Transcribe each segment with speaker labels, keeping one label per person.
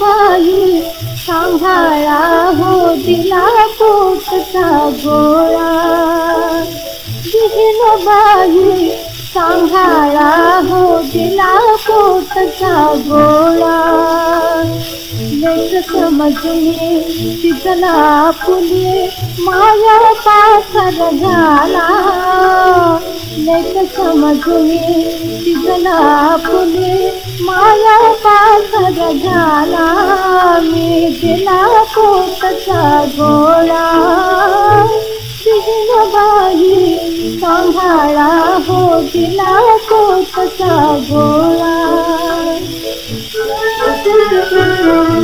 Speaker 1: By सांभाळा हो दिला पोटचा गोळा बाई सांभाळा हो दिला पोटचा गोळा समजले तिथला फुले माया पाखर झाला लेक समजले तिथला फुले माया पाखर झाला मी दिला पोटचा गोळा बाई सांभाळा हो दिला कोटचा गोळा गरीबावे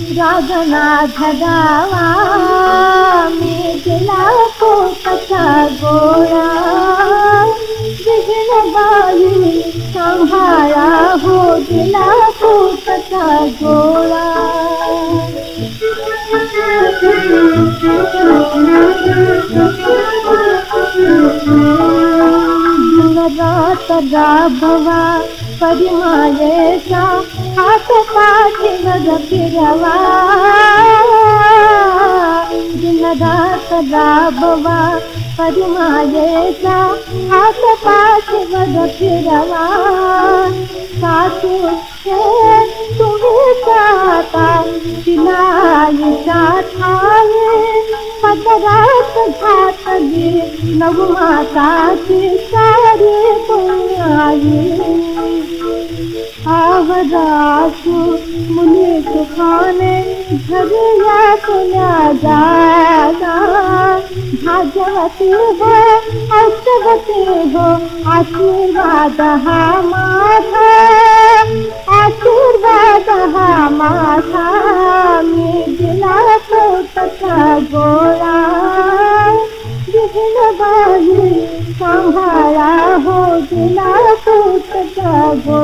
Speaker 1: रागना धगावा मी दिला पोटाचा गोळा विघ्न सांभाळा हो दिला पोटाचा गोळा रात राभवा परिमायेचा हात पाठी वग फिरवा nada pira lá nada sada para o aata paas nada pira lá. Saathu hai tu hi saata dilaye saa पदरात घातली नवमाताची सारी पुण्याई आवरासू मुनी सुखाने घरिया तुल्या जागा भाग्यवती हो औषधवती हो, आशीर्वाद हा आशीर्वाद हा माझा मी दिला पोटचा गोळा तुम्हारा हो बिना पूछता वो